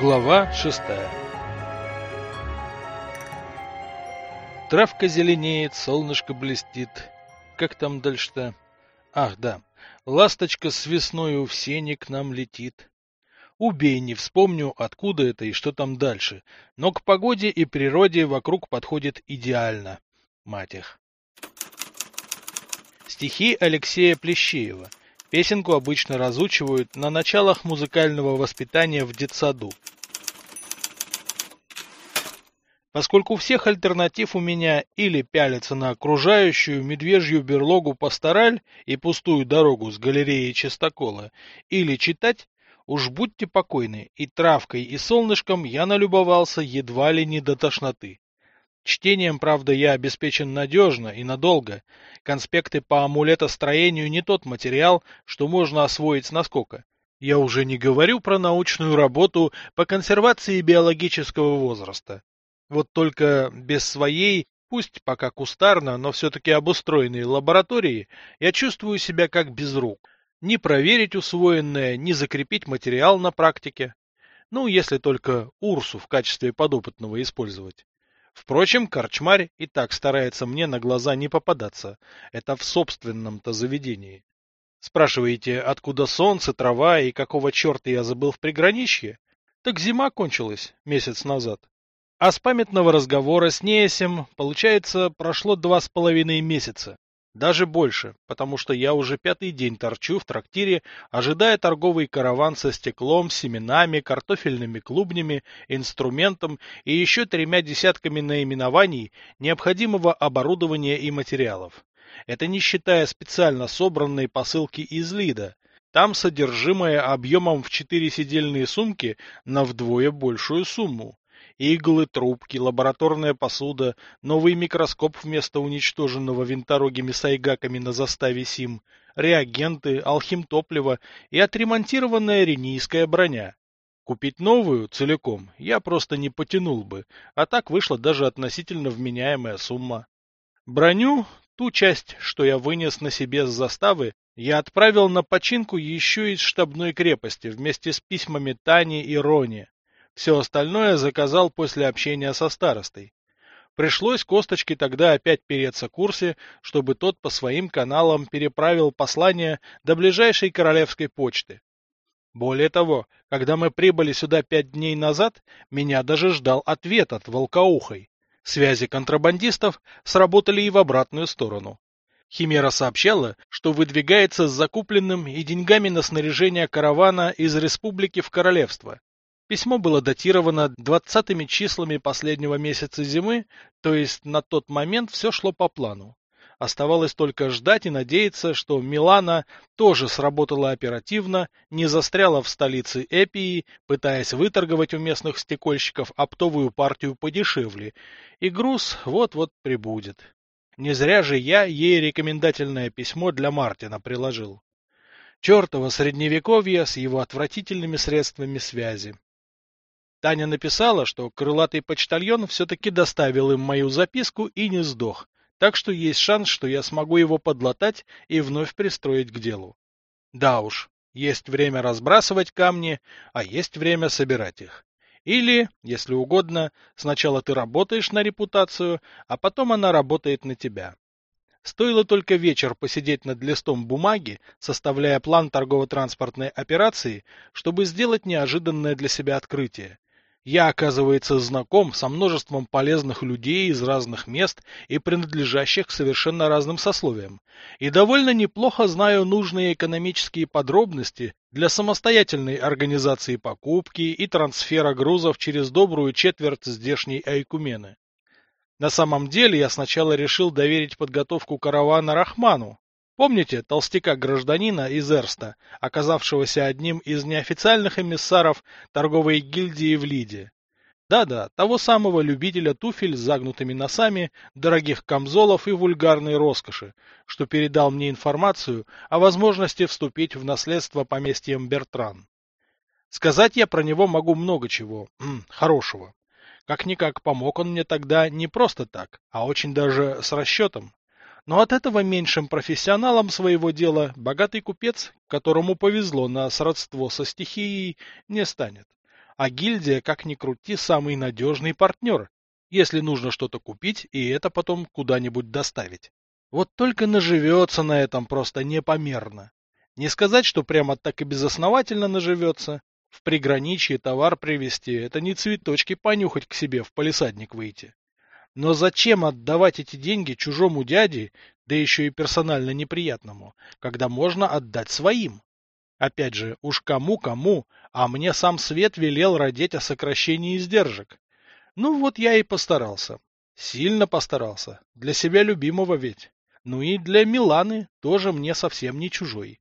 Глава шестая Травка зеленеет, солнышко блестит. Как там дальше-то? Ах, да. Ласточка с весною в сене к нам летит. Убей, не вспомню, откуда это и что там дальше. Но к погоде и природе вокруг подходит идеально. Мать их. Стихи Алексея Плещеева. Песенку обычно разучивают на началах музыкального воспитания в детсаду. Поскольку всех альтернатив у меня или пялиться на окружающую медвежью берлогу пастораль и пустую дорогу с галереей Чистокола, или читать, уж будьте покойны, и травкой, и солнышком я налюбовался едва ли не до тошноты. Чтением, правда, я обеспечен надежно и надолго. Конспекты по амулетостроению не тот материал, что можно освоить с наскока. Я уже не говорю про научную работу по консервации биологического возраста. Вот только без своей, пусть пока кустарно, но все-таки обустроенной лаборатории, я чувствую себя как без рук. Ни проверить усвоенное, ни закрепить материал на практике. Ну, если только Урсу в качестве подопытного использовать. Впрочем, корчмарь и так старается мне на глаза не попадаться. Это в собственном-то заведении. Спрашиваете, откуда солнце, трава и какого черта я забыл в приграничье? Так зима кончилась месяц назад. А с памятного разговора с Неесем, получается, прошло два с половиной месяца. Даже больше, потому что я уже пятый день торчу в трактире, ожидая торговый караван со стеклом, семенами, картофельными клубнями, инструментом и еще тремя десятками наименований необходимого оборудования и материалов. Это не считая специально собранной посылки из Лида. Там содержимое объемом в четыре сидельные сумки на вдвое большую сумму. Иглы, трубки, лабораторная посуда, новый микроскоп вместо уничтоженного винторогими сайгаками на заставе СИМ, реагенты, алхимтопливо и отремонтированная ренийская броня. Купить новую целиком я просто не потянул бы, а так вышла даже относительно вменяемая сумма. Броню, ту часть, что я вынес на себе с заставы, я отправил на починку еще из штабной крепости вместе с письмами Тани и Рони. Все остальное заказал после общения со старостой. Пришлось Косточке тогда опять переться курсе, чтобы тот по своим каналам переправил послание до ближайшей королевской почты. Более того, когда мы прибыли сюда пять дней назад, меня даже ждал ответ от Волкоухой. Связи контрабандистов сработали и в обратную сторону. Химера сообщала, что выдвигается с закупленным и деньгами на снаряжение каравана из республики в королевство. Письмо было датировано двадцатыми числами последнего месяца зимы, то есть на тот момент все шло по плану. Оставалось только ждать и надеяться, что Милана тоже сработала оперативно, не застряла в столице Эпии, пытаясь выторговать у местных стекольщиков оптовую партию подешевле, и груз вот-вот прибудет. Не зря же я ей рекомендательное письмо для Мартина приложил. Чертово средневековье с его отвратительными средствами связи. Таня написала, что крылатый почтальон все-таки доставил им мою записку и не сдох, так что есть шанс, что я смогу его подлатать и вновь пристроить к делу. Да уж, есть время разбрасывать камни, а есть время собирать их. Или, если угодно, сначала ты работаешь на репутацию, а потом она работает на тебя. Стоило только вечер посидеть над листом бумаги, составляя план торгово-транспортной операции, чтобы сделать неожиданное для себя открытие. Я, оказывается, знаком со множеством полезных людей из разных мест и принадлежащих к совершенно разным сословиям, и довольно неплохо знаю нужные экономические подробности для самостоятельной организации покупки и трансфера грузов через добрую четверть здешней Айкумены. На самом деле я сначала решил доверить подготовку каравана Рахману, Помните толстяка-гражданина из Эрста, оказавшегося одним из неофициальных эмиссаров торговой гильдии в Лиде? Да-да, того самого любителя туфель с загнутыми носами, дорогих камзолов и вульгарной роскоши, что передал мне информацию о возможности вступить в наследство поместьем Бертран. Сказать я про него могу много чего, м, хорошего. Как-никак помог он мне тогда не просто так, а очень даже с расчетом. Но от этого меньшим профессионалом своего дела богатый купец, которому повезло на сродство со стихией, не станет. А гильдия, как ни крути, самый надежный партнер, если нужно что-то купить и это потом куда-нибудь доставить. Вот только наживется на этом просто непомерно. Не сказать, что прямо так и безосновательно наживется. В приграничье товар привезти – это не цветочки понюхать к себе в полисадник выйти. Но зачем отдавать эти деньги чужому дяде, да еще и персонально неприятному, когда можно отдать своим? Опять же, уж кому-кому, а мне сам Свет велел родить о сокращении издержек. Ну вот я и постарался. Сильно постарался. Для себя любимого ведь. Ну и для Миланы тоже мне совсем не чужой.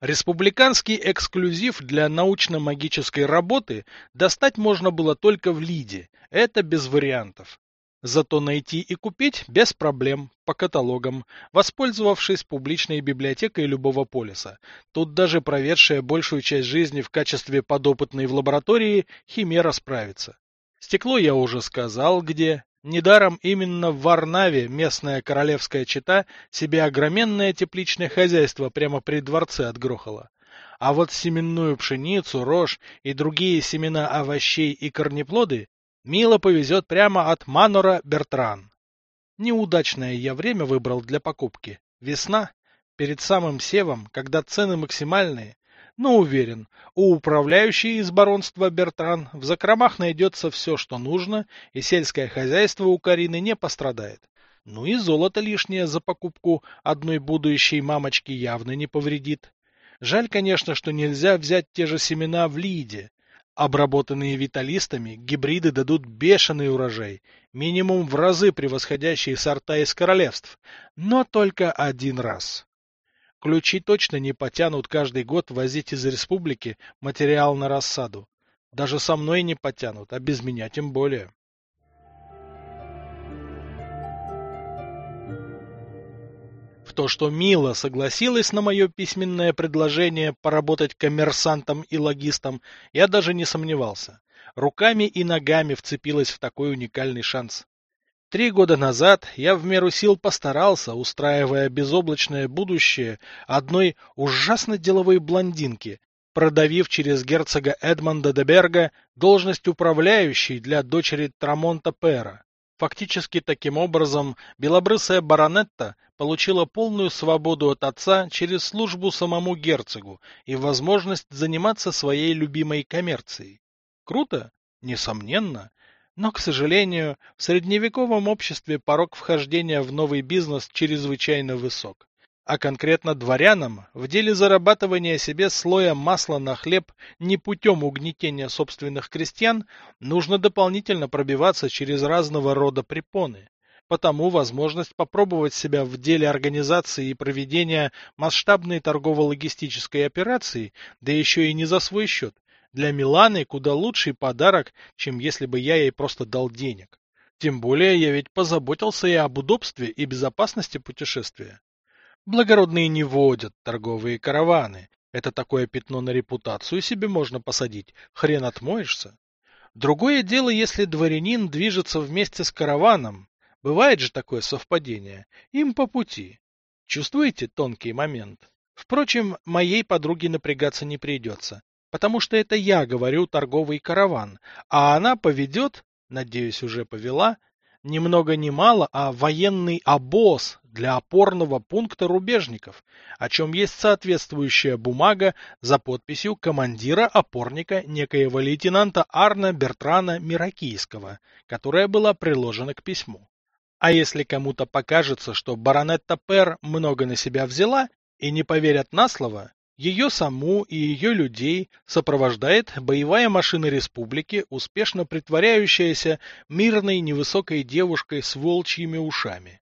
Республиканский эксклюзив для научно-магической работы достать можно было только в Лиде. Это без вариантов. Зато найти и купить без проблем по каталогам, воспользовавшись публичной библиотекой любого полиса. Тут даже проведшая большую часть жизни в качестве подопытной в лаборатории Химера справится. Стекло я уже сказал где. Недаром именно в Варнаве местная королевская чета себе огроменное тепличное хозяйство прямо при дворце отгрохала. А вот семенную пшеницу, рожь и другие семена овощей и корнеплоды Мила повезет прямо от Манора Бертран. Неудачное я время выбрал для покупки. Весна, перед самым севом, когда цены максимальные. Но уверен, у управляющей из баронства Бертран в закромах найдется все, что нужно, и сельское хозяйство у Карины не пострадает. Ну и золото лишнее за покупку одной будущей мамочки явно не повредит. Жаль, конечно, что нельзя взять те же семена в Лиде. Обработанные виталистами, гибриды дадут бешеный урожай, минимум в разы превосходящие сорта из королевств, но только один раз. Ключи точно не потянут каждый год возить из республики материал на рассаду. Даже со мной не потянут, а без меня тем более. То, что Мила согласилась на мое письменное предложение поработать коммерсантом и логистом, я даже не сомневался. Руками и ногами вцепилась в такой уникальный шанс. Три года назад я в меру сил постарался, устраивая безоблачное будущее одной ужасно деловой блондинки, продавив через герцога Эдмонда де Берга должность управляющей для дочери Трамонта Пера. Фактически таким образом белобрысая баронетта получила полную свободу от отца через службу самому герцогу и возможность заниматься своей любимой коммерцией. Круто? Несомненно. Но, к сожалению, в средневековом обществе порог вхождения в новый бизнес чрезвычайно высок а конкретно дворянам в деле зарабатывания себе слоя масла на хлеб не путем угнетения собственных крестьян нужно дополнительно пробиваться через разного рода препоны. Потому возможность попробовать себя в деле организации и проведения масштабной торгово-логистической операции, да еще и не за свой счет, для Миланы куда лучший подарок, чем если бы я ей просто дал денег. Тем более я ведь позаботился и об удобстве и безопасности путешествия. Благородные не водят торговые караваны. Это такое пятно на репутацию себе можно посадить. Хрен отмоешься. Другое дело, если дворянин движется вместе с караваном. Бывает же такое совпадение. Им по пути. Чувствуете тонкий момент? Впрочем, моей подруге напрягаться не придется, потому что это я говорю торговый караван, а она поведет, надеюсь, уже повела, ни много ни мало, а военный обоз для опорного пункта рубежников, о чем есть соответствующая бумага за подписью командира опорника некоего лейтенанта Арна Бертрана Миракийского, которая была приложена к письму. А если кому-то покажется, что баронетта Пер много на себя взяла и не поверят на слово, ее саму и ее людей сопровождает боевая машина республики, успешно притворяющаяся мирной невысокой девушкой с волчьими ушами.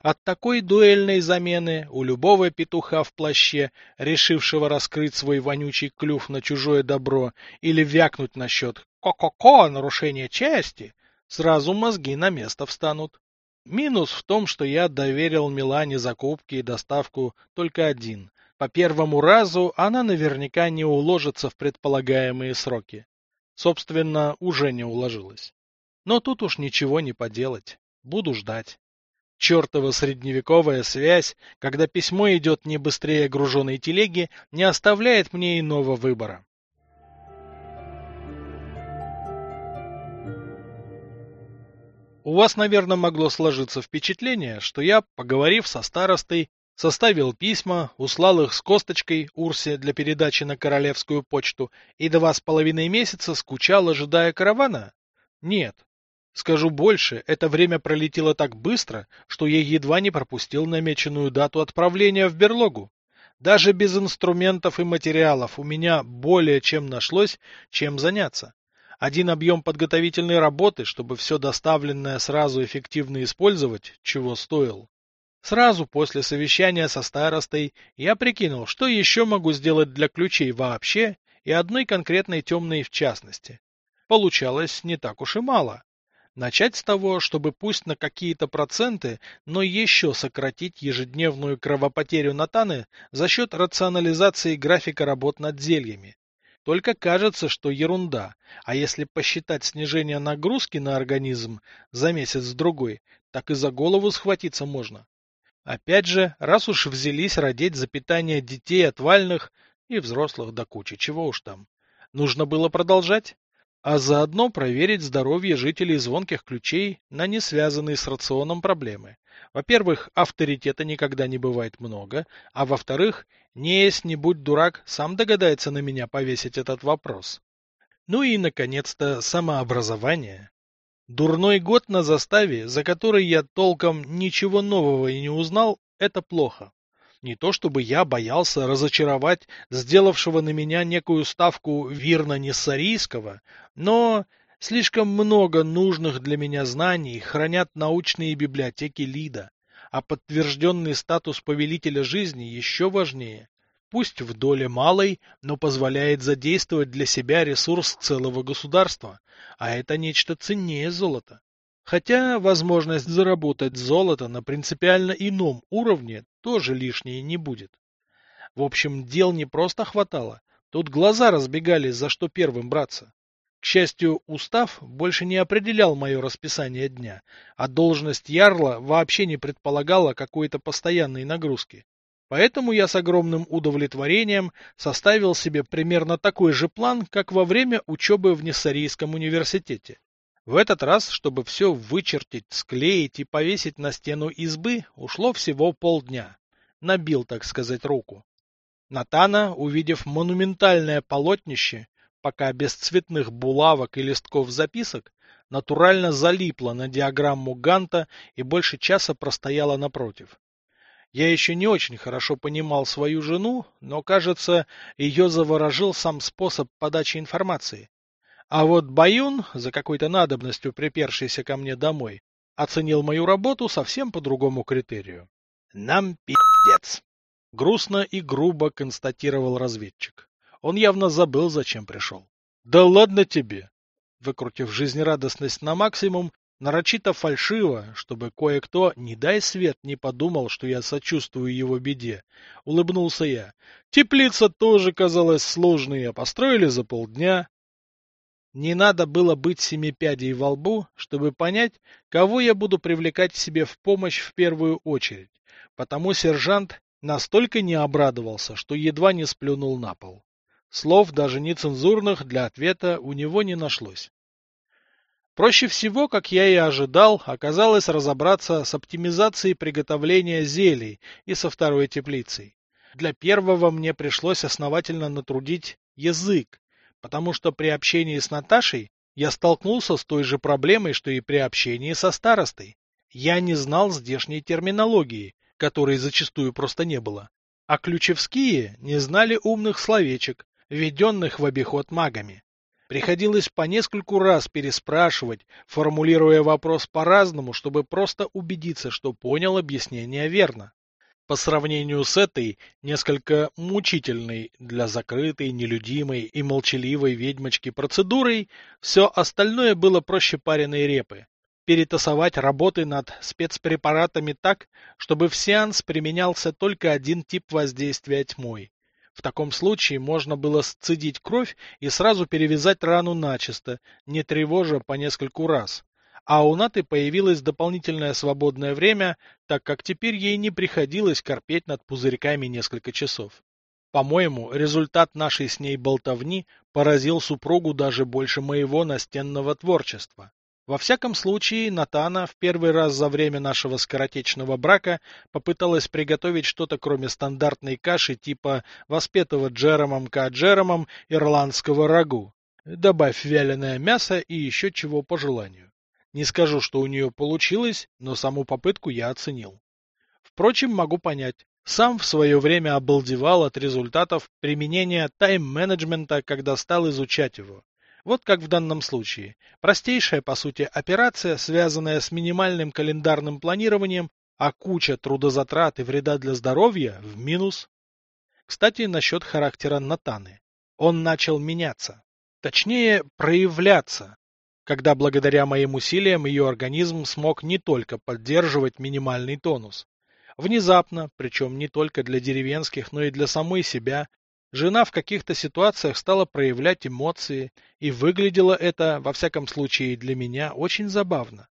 От такой дуэльной замены у любого петуха в плаще, решившего раскрыть свой вонючий клюв на чужое добро или вякнуть насчет «ко-ко-ко» нарушения чести, сразу мозги на место встанут. Минус в том, что я доверил Милане закупки и доставку только один. По первому разу она наверняка не уложится в предполагаемые сроки. Собственно, уже не уложилась. Но тут уж ничего не поделать. Буду ждать. Чертова средневековая связь, когда письмо идет не быстрее груженой телеги, не оставляет мне иного выбора. У вас, наверное, могло сложиться впечатление, что я, поговорив со старостой, составил письма, услал их с косточкой Урсе для передачи на королевскую почту и два с половиной месяца скучал, ожидая каравана? Нет. Скажу больше, это время пролетело так быстро, что я едва не пропустил намеченную дату отправления в берлогу. Даже без инструментов и материалов у меня более чем нашлось, чем заняться. Один объем подготовительной работы, чтобы все доставленное сразу эффективно использовать, чего стоил. Сразу после совещания со старостой я прикинул, что еще могу сделать для ключей вообще и одной конкретной темной в частности. Получалось не так уж и мало. Начать с того, чтобы пусть на какие-то проценты, но еще сократить ежедневную кровопотерю Натаны за счет рационализации графика работ над зельями. Только кажется, что ерунда, а если посчитать снижение нагрузки на организм за месяц-другой, так и за голову схватиться можно. Опять же, раз уж взялись родить за питание детей от вальных и взрослых до кучи, чего уж там, нужно было продолжать а заодно проверить здоровье жителей звонких ключей на не связанные с рационом проблемы. Во-первых, авторитета никогда не бывает много, а во-вторых, не есть не будь дурак, сам догадается на меня повесить этот вопрос. Ну и, наконец-то, самообразование. Дурной год на заставе, за который я толком ничего нового и не узнал, это плохо. Не то чтобы я боялся разочаровать сделавшего на меня некую ставку Вирна Нессарийского, но слишком много нужных для меня знаний хранят научные библиотеки Лида, а подтвержденный статус повелителя жизни еще важнее. Пусть в доле малой, но позволяет задействовать для себя ресурс целого государства, а это нечто ценнее золота. Хотя возможность заработать золото на принципиально ином уровне тоже лишней не будет. В общем, дел не просто хватало, тут глаза разбегались, за что первым браться. К счастью, устав больше не определял мое расписание дня, а должность ярла вообще не предполагала какой-то постоянной нагрузки. Поэтому я с огромным удовлетворением составил себе примерно такой же план, как во время учебы в Нессарийском университете. В этот раз, чтобы все вычертить, склеить и повесить на стену избы, ушло всего полдня. Набил, так сказать, руку. Натана, увидев монументальное полотнище, пока без цветных булавок и листков записок, натурально залипла на диаграмму Ганта и больше часа простояла напротив. Я еще не очень хорошо понимал свою жену, но, кажется, ее заворожил сам способ подачи информации. А вот Баюн, за какой-то надобностью припершийся ко мне домой, оценил мою работу совсем по другому критерию. Нам пи***ец. Грустно и грубо констатировал разведчик. Он явно забыл, зачем пришел. Да ладно тебе! Выкрутив жизнерадостность на максимум, нарочито фальшиво, чтобы кое-кто, не дай свет, не подумал, что я сочувствую его беде, улыбнулся я. Теплица тоже казалась сложной, а построили за полдня. Не надо было быть семипядей во лбу, чтобы понять, кого я буду привлекать себе в помощь в первую очередь. Потому сержант настолько не обрадовался, что едва не сплюнул на пол. Слов, даже нецензурных, для ответа у него не нашлось. Проще всего, как я и ожидал, оказалось разобраться с оптимизацией приготовления зелий и со второй теплицей. Для первого мне пришлось основательно натрудить язык, потому что при общении с Наташей я столкнулся с той же проблемой, что и при общении со старостой. Я не знал здешней терминологии, которой зачастую просто не было. А ключевские не знали умных словечек, введенных в обиход магами. Приходилось по нескольку раз переспрашивать, формулируя вопрос по-разному, чтобы просто убедиться, что понял объяснение верно. По сравнению с этой, несколько мучительной для закрытой, нелюдимой и молчаливой ведьмочки процедурой, все остальное было проще пареной репы. Перетасовать работы над спецпрепаратами так, чтобы в сеанс применялся только один тип воздействия тьмой. В таком случае можно было сцедить кровь и сразу перевязать рану начисто, не тревожа по нескольку раз а у Наты появилось дополнительное свободное время, так как теперь ей не приходилось корпеть над пузырьками несколько часов. По-моему, результат нашей с ней болтовни поразил супругу даже больше моего настенного творчества. Во всяком случае, Натана в первый раз за время нашего скоротечного брака попыталась приготовить что-то кроме стандартной каши типа воспетого Джеромом К. Джеромом ирландского рагу. Добавь вяленое мясо и еще чего по желанию. Не скажу, что у нее получилось, но саму попытку я оценил. Впрочем, могу понять. Сам в свое время обалдевал от результатов применения тайм-менеджмента, когда стал изучать его. Вот как в данном случае. Простейшая, по сути, операция, связанная с минимальным календарным планированием, а куча трудозатрат и вреда для здоровья в минус. Кстати, насчет характера Натаны. Он начал меняться. Точнее, проявляться, когда благодаря моим усилиям ее организм смог не только поддерживать минимальный тонус. Внезапно, причем не только для деревенских, но и для самой себя, Жена в каких-то ситуациях стала проявлять эмоции, и выглядело это, во всяком случае для меня, очень забавно.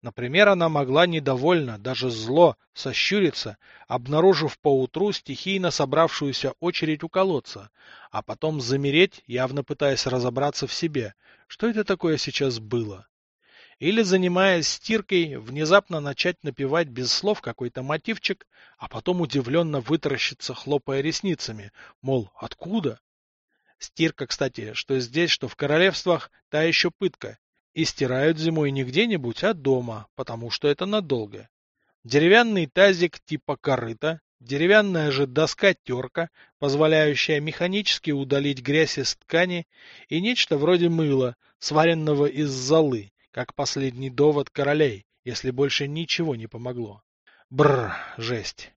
Например, она могла недовольно, даже зло, сощуриться, обнаружив поутру стихийно собравшуюся очередь у колодца, а потом замереть, явно пытаясь разобраться в себе, что это такое сейчас было. Или, занимаясь стиркой, внезапно начать напевать без слов какой-то мотивчик, а потом удивленно вытаращиться, хлопая ресницами, мол, откуда? Стирка, кстати, что здесь, что в королевствах, та еще пытка. И стирают зимой не где-нибудь, а дома, потому что это надолго. Деревянный тазик типа корыта, деревянная же доска-терка, позволяющая механически удалить грязь из ткани, и нечто вроде мыла, сваренного из золы, как последний довод королей, если больше ничего не помогло. Бррр, жесть.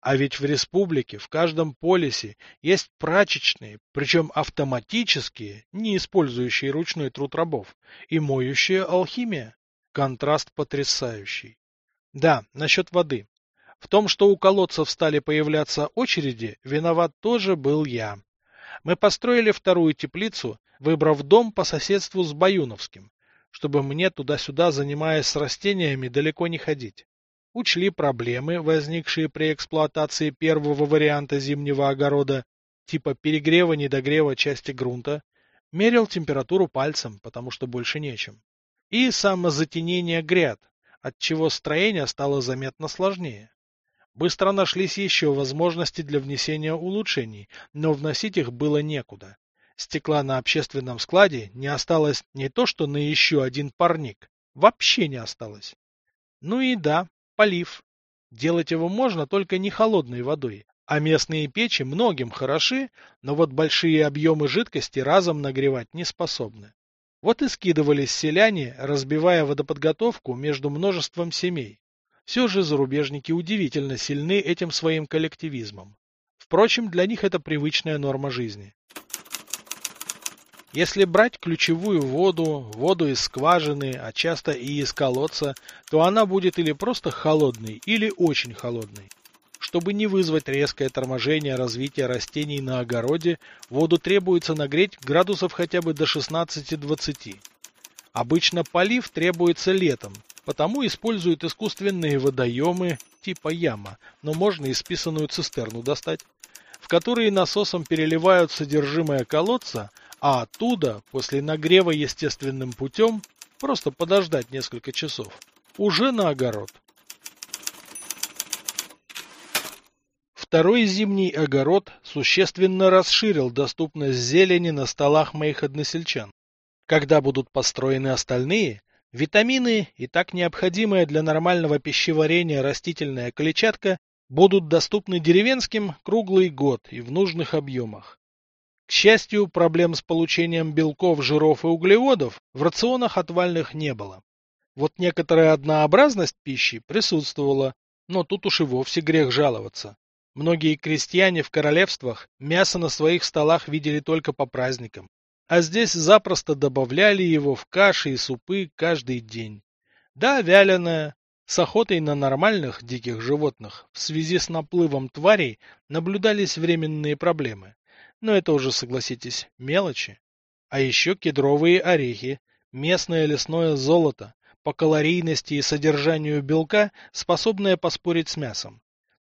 А ведь в республике в каждом полисе есть прачечные, причем автоматические, не использующие ручной труд рабов, и моющая алхимия. Контраст потрясающий. Да, насчет воды. В том, что у колодцев стали появляться очереди, виноват тоже был я. Мы построили вторую теплицу, выбрав дом по соседству с Баюновским, чтобы мне туда-сюда, занимаясь растениями, далеко не ходить. Учли проблемы, возникшие при эксплуатации первого варианта зимнего огорода, типа перегрева-недогрева части грунта, мерил температуру пальцем, потому что больше нечем. И самозатенение гряд, от чего строение стало заметно сложнее. Быстро нашлись еще возможности для внесения улучшений, но вносить их было некуда. Стекла на общественном складе не осталось не то что на еще один парник, вообще не осталось. Ну и да, полив. Делать его можно только не холодной водой, а местные печи многим хороши, но вот большие объемы жидкости разом нагревать не способны. Вот и скидывались селяне, разбивая водоподготовку между множеством семей. Все же зарубежники удивительно сильны этим своим коллективизмом. Впрочем, для них это привычная норма жизни. Если брать ключевую воду, воду из скважины, а часто и из колодца, то она будет или просто холодной, или очень холодной. Чтобы не вызвать резкое торможение развития растений на огороде, воду требуется нагреть градусов хотя бы до 16-20. Обычно полив требуется летом, потому используют искусственные водоемы типа яма, но можно и списанную цистерну достать, в которые насосом переливают содержимое колодца, а оттуда, после нагрева естественным путем, просто подождать несколько часов, уже на огород. Второй зимний огород существенно расширил доступность зелени на столах моих односельчан. Когда будут построены остальные, витамины и так необходимая для нормального пищеварения растительная клетчатка будут доступны деревенским круглый год и в нужных объемах. К счастью, проблем с получением белков, жиров и углеводов в рационах отвальных не было. Вот некоторая однообразность пищи присутствовала, но тут уж и вовсе грех жаловаться. Многие крестьяне в королевствах мясо на своих столах видели только по праздникам, а здесь запросто добавляли его в каши и супы каждый день. Да, вяленое, с охотой на нормальных диких животных в связи с наплывом тварей наблюдались временные проблемы. Но это уже, согласитесь, мелочи. А еще кедровые орехи, местное лесное золото, по калорийности и содержанию белка, способное поспорить с мясом.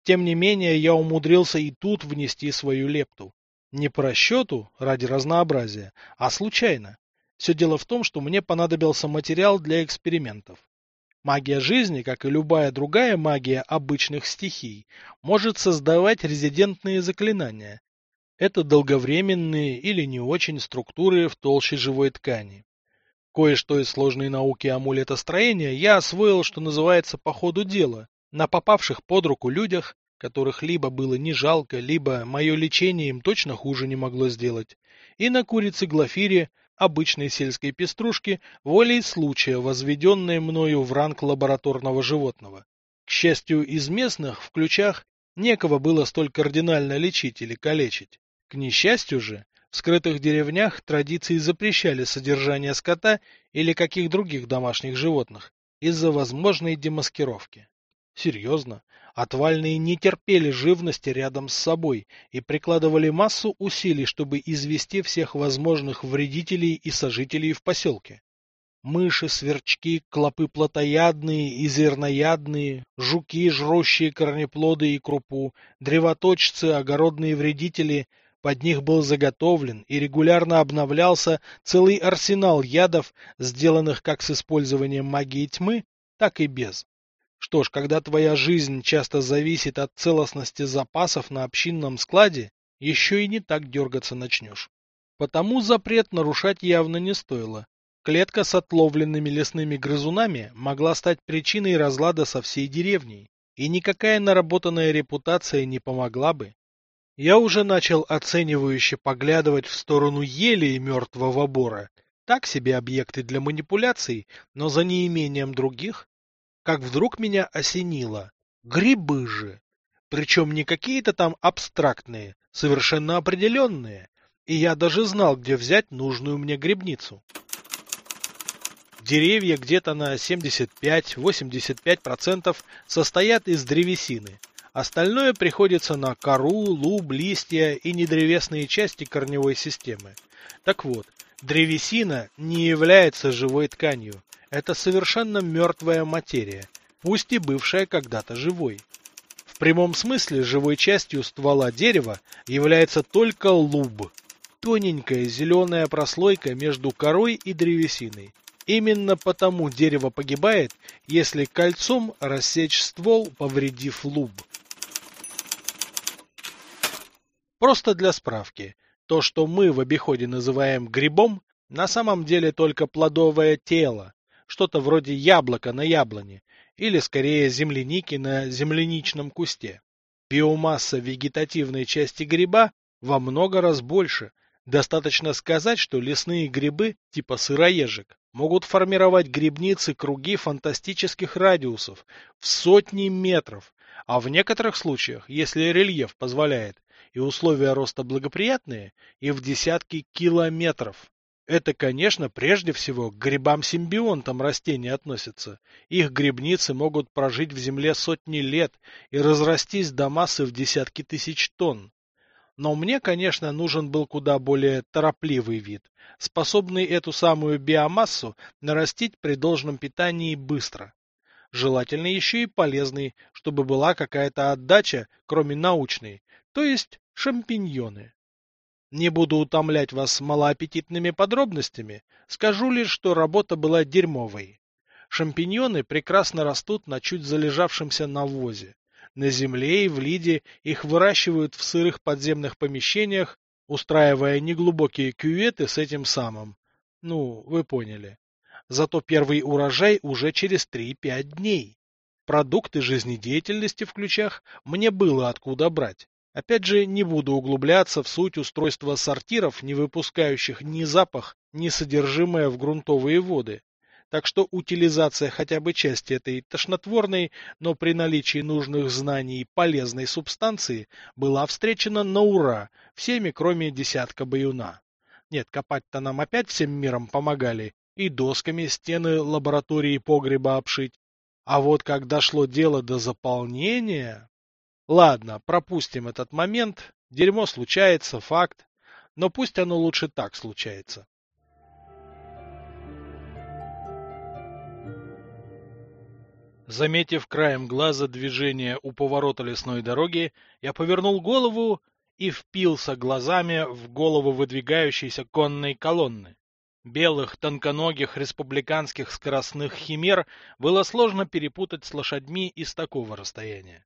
Тем не менее, я умудрился и тут внести свою лепту. Не по расчету, ради разнообразия, а случайно. Все дело в том, что мне понадобился материал для экспериментов. Магия жизни, как и любая другая магия обычных стихий, может создавать резидентные заклинания. Это долговременные или не очень структуры в толще живой ткани. Кое-что из сложной науки амулетостроения я освоил, что называется, по ходу дела, на попавших под руку людях, которых либо было не жалко, либо мое лечение им точно хуже не могло сделать, и на курице Глафире, обычной сельской пеструшки, волей случая, возведенной мною в ранг лабораторного животного. К счастью, из местных, в ключах, некого было столь кардинально лечить или калечить. К несчастью же, в скрытых деревнях традиции запрещали содержание скота или каких других домашних животных из-за возможной демаскировки. Серьезно, отвальные не терпели живности рядом с собой и прикладывали массу усилий, чтобы извести всех возможных вредителей и сожителей в поселке. Мыши, сверчки, клопы плотоядные и зерноядные, жуки, жрущие корнеплоды и крупу, древоточцы, огородные вредители — под них был заготовлен и регулярно обновлялся целый арсенал ядов, сделанных как с использованием магии тьмы, так и без. Что ж, когда твоя жизнь часто зависит от целостности запасов на общинном складе, еще и не так дергаться начнешь. Потому запрет нарушать явно не стоило. Клетка с отловленными лесными грызунами могла стать причиной разлада со всей деревней, и никакая наработанная репутация не помогла бы. Я уже начал оценивающе поглядывать в сторону ели и мертвого бора. Так себе объекты для манипуляций, но за неимением других как вдруг меня осенило. Грибы же! Причем не какие-то там абстрактные, совершенно определенные. И я даже знал, где взять нужную мне грибницу. Деревья где-то на 75-85% состоят из древесины. Остальное приходится на кору, луб, листья и недревесные части корневой системы. Так вот, древесина не является живой тканью. Это совершенно мертвая материя, пусть и бывшая когда-то живой. В прямом смысле живой частью ствола дерева является только луб, тоненькая зеленая прослойка между корой и древесиной. Именно потому дерево погибает, если кольцом рассечь ствол, повредив луб. Просто для справки, то, что мы в обиходе называем грибом, на самом деле только плодовое тело, что-то вроде яблока на яблоне, или скорее земляники на земляничном кусте. Биомасса вегетативной части гриба во много раз больше. Достаточно сказать, что лесные грибы, типа сыроежек, могут формировать грибницы круги фантастических радиусов в сотни метров, а в некоторых случаях, если рельеф позволяет, и условия роста благоприятные, и в десятки километров. Это, конечно, прежде всего к грибам-симбионтам растения относятся. Их грибницы могут прожить в земле сотни лет и разрастись до массы в десятки тысяч тонн. Но мне, конечно, нужен был куда более торопливый вид, способный эту самую биомассу нарастить при должном питании быстро. Желательно еще и полезный, чтобы была какая-то отдача, кроме научной, то есть шампиньоны. Не буду утомлять вас малоаппетитными подробностями, скажу лишь, что работа была дерьмовой. Шампиньоны прекрасно растут на чуть залежавшемся навозе. На земле и в лиде их выращивают в сырых подземных помещениях, устраивая неглубокие кюветы с этим самым. Ну, вы поняли. Зато первый урожай уже через 3-5 дней. Продукты жизнедеятельности в ключах мне было откуда брать. Опять же, не буду углубляться в суть устройства сортиров, не выпускающих ни запах, ни содержимое в грунтовые воды. Так что утилизация хотя бы части этой тошнотворной, но при наличии нужных знаний полезной субстанции была встречена на ура всеми, кроме десятка баюна. Нет, копать-то нам опять всем миром помогали, и досками стены лаборатории погреба обшить. А вот как дошло дело до заполнения... Ладно, пропустим этот момент. Дерьмо случается, факт. Но пусть оно лучше так случается. Заметив краем глаза движение у поворота лесной дороги, я повернул голову и впился глазами в голову выдвигающейся конной колонны. Белых, тонконогих республиканских скоростных химер было сложно перепутать с лошадьми из такого расстояния.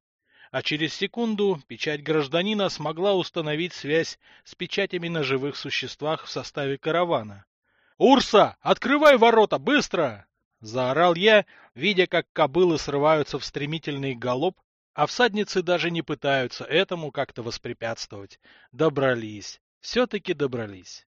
А через секунду печать гражданина смогла установить связь с печатями на живых существах в составе каравана. «Урса, открывай ворота, быстро!» — заорал я, видя, как кобылы срываются в стремительный галоп, а всадницы даже не пытаются этому как-то воспрепятствовать. Добрались. Все-таки добрались.